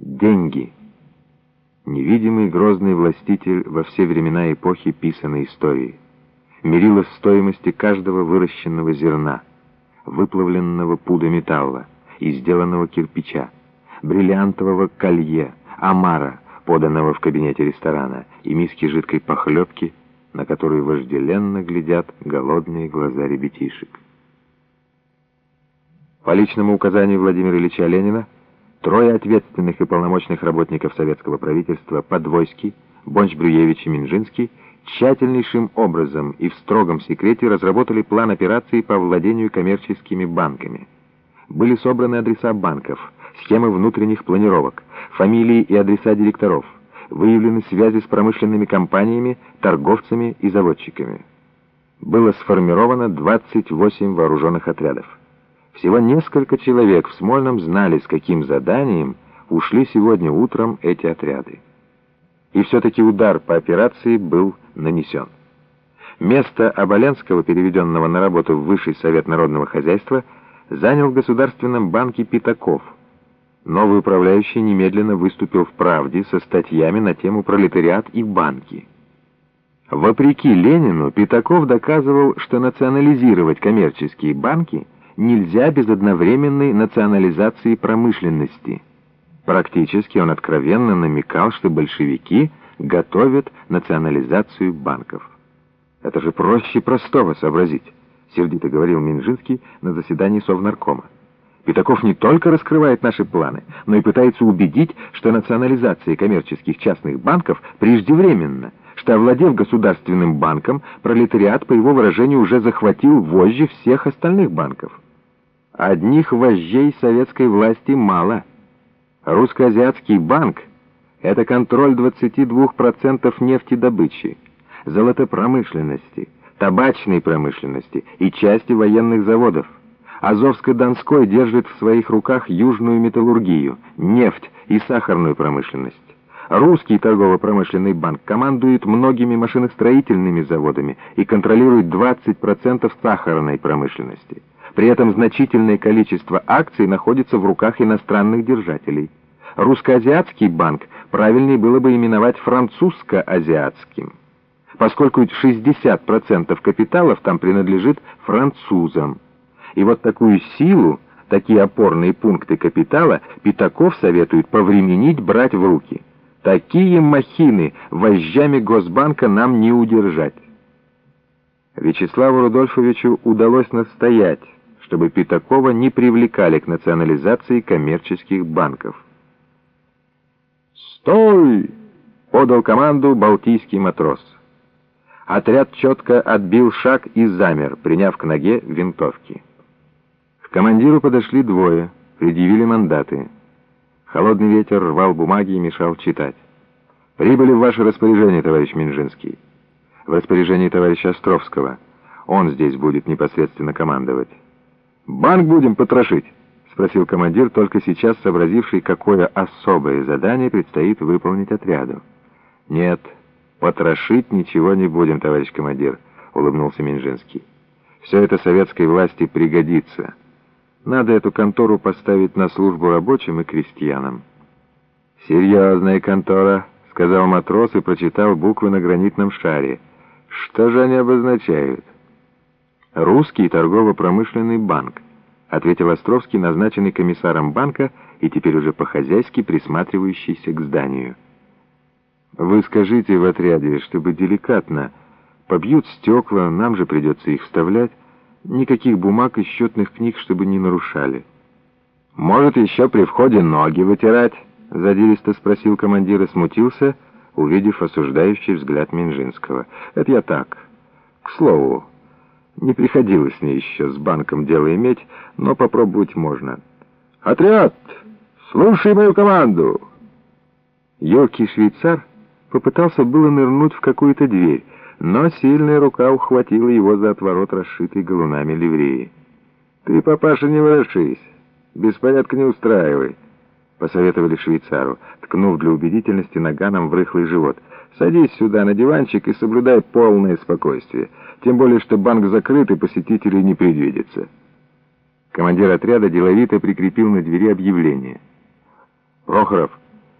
Деньги. Невидимый грозный властитель во все времена эпохи писанной истории. Мерило стоимости каждого выращенного зерна, выплавленного пуда металла и сделанного кирпича, бриллиантового колье, омара, поданного в кабинете ресторана, и миски жидкой похлебки, на которую вожделенно глядят голодные глаза ребятишек. По личному указанию Владимира Ильича Ленина, трое ответственных и полномочных работников советского правительства Подвойский, Бонч-Брюевич и Менжинский тщательнейшим образом и в строгом секрете разработали план операции по овладению коммерческими банками. Были собраны адреса банков, схемы внутренних планировок, фамилии и адреса директоров, выявлены связи с промышленными компаниями, торговцами и заводчиками. Было сформировано 28 вооруженных отрядов. Всего несколько человек в Смольном знали, с каким заданием ушли сегодня утром эти отряды. И все-таки удар по операции был нанесен. Место Оболенского, переведенного на работу в Высший Совет Народного Хозяйства, занял в Государственном банке Пятаков. Новый управляющий немедленно выступил в «Правде» со статьями на тему «Пролетариат и банки». Вопреки Ленину, Пятаков доказывал, что национализировать коммерческие банки – нельзя без одновременной национализации промышленности. Практически он откровенно намекал, что большевики готовят национализацию банков. «Это же проще простого сообразить», — сердито говорил Минжинский на заседании Совнаркома. Пятаков не только раскрывает наши планы, но и пытается убедить, что национализация коммерческих частных банков преждевременна, что, овладев государственным банком, пролетариат, по его выражению, уже захватил вожжи всех остальных банков. Одних вожжей советской власти мало. Русско-азиатский банк — это контроль 22% нефтедобычи, золотопромышленности, табачной промышленности и части военных заводов. Азовско-Донской держит в своих руках южную металлургию, нефть и сахарную промышленность. Русский торгово-промышленный банк командует многими машиностроительными заводами и контролирует 20% сахарной промышленности. При этом значительное количество акций находится в руках иностранных держателей. Русско-азиатский банк правильнее было бы именовать французско-азиатским, поскольку 60% капиталов там принадлежит французам. И вот такую силу, такие опорные пункты капитала Пятаков советует повременить брать в руки. Такие махины вожжами Госбанка нам не удержать. Вячеславу Рудольфовичу удалось настоять, чтобы Пятакова не привлекали к национализации коммерческих банков. «Стой!» — подал команду балтийский матрос. Отряд четко отбил шаг и замер, приняв к ноге винтовки. К командиру подошли двое, предъявили мандаты. Холодный ветер рвал бумаги и мешал читать. «Прибыли в ваше распоряжение, товарищ Минжинский. В распоряжении товарища Островского. Он здесь будет непосредственно командовать». «Банк будем потрошить?» — спросил командир, только сейчас сообразивший, какое особое задание предстоит выполнить отряду. «Нет, потрошить ничего не будем, товарищ командир», — улыбнулся Минжинский. «Все это советской власти пригодится. Надо эту контору поставить на службу рабочим и крестьянам». «Серьезная контора», — сказал матрос и прочитал буквы на гранитном шаре. «Что же они обозначают?» «Русский торгово-промышленный банк», ответил Островский, назначенный комиссаром банка и теперь уже по-хозяйски присматривающийся к зданию. «Вы скажите в отряде, чтобы деликатно. Побьют стекла, нам же придется их вставлять. Никаких бумаг и счетных книг, чтобы не нарушали». «Может, еще при входе ноги вытирать?» — задиристо спросил командир и смутился, увидев осуждающий взгляд Минжинского. «Это я так. К слову...» Не приходилось мне еще с банком дело иметь, но попробовать можно. «Отряд! Слушай мою команду!» Йоркий швейцар попытался было нырнуть в какую-то дверь, но сильная рука ухватила его за отворот, расшитый галунами ливреи. «Ты, папаша, не ворошись, беспорядка не устраивай», — посоветовали швейцару, ткнув для убедительности наганом в рыхлый живот. «Садись сюда на диванчик и соблюдай полное спокойствие». Тем более, что банк закрыт и посетителей не предвидится. Командир отряда деловито прикрепил на двери объявление. «Прохоров!»